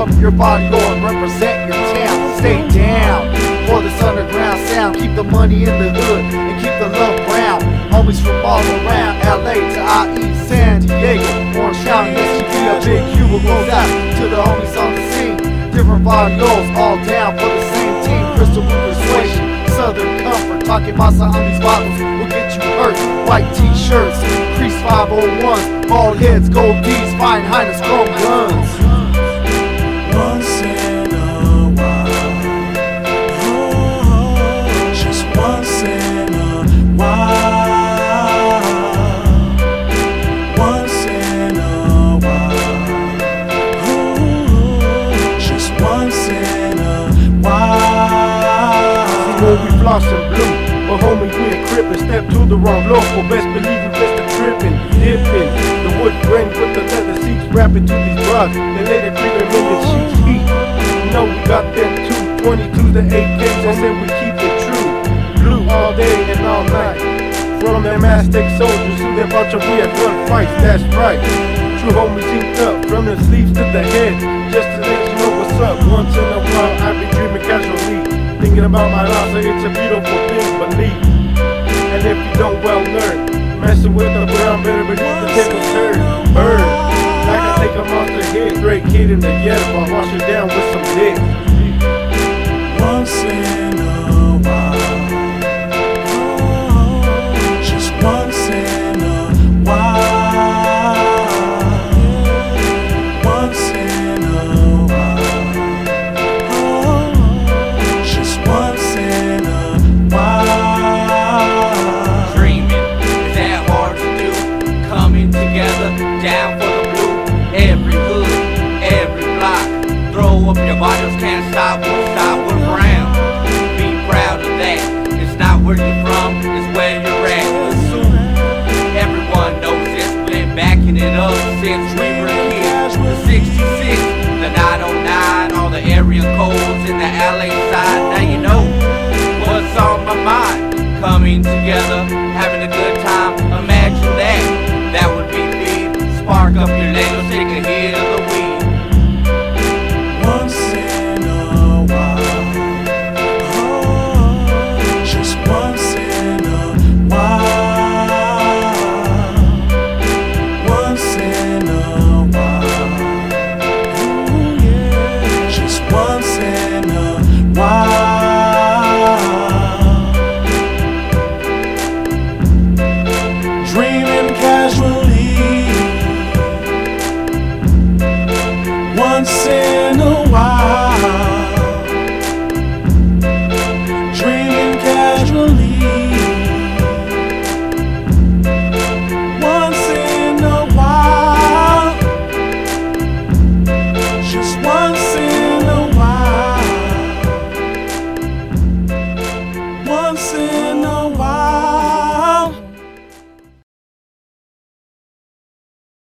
up your body on, represent your town. Stay down for this underground sound. Keep the money in the hood and keep the love round. Homies from all around, LA to IE, San Diego, Orange SUV, a big Cuba goes out to the homies on the scene. Different barrios, all down for the same team. Crystal persuasion, Southern comfort. Talking masa on these bottles will get you hurt. White t-shirts, crease 501s, bald heads, gold D's, fine highness, chrome guns. And blue, but homie crippin'. Step to the wrong local, best believe you best to trippin', dippin'. The wood grain with the leather seats, to these. They the heat. Know we got them two 22s to 8Ks, I said we keep it true. Blue all day and all night. From them Aztec soldiers who them bunch of we at gunfights, that's right. True homies inked up from the sleeves to the head, just to let you know what's up. Once in thinking about my life, so it's a beautiful thing, believe. And if you don't well learn, messing with the brown better beneath the table turn. Burn. I can take a monster hit, great kid in the ghetto, I'll wash it down with some dick. Down for the blue. Every hood, every block. Throw up your vitals, can't stop, won't stop, we're brown. Be proud of that. It's not where you're from, it's where you're at. Assume everyone knows this. Been backing it up since we were kids. The 66, the 909, all the area codes in the LA side. Now you know what's on my mind. Coming together,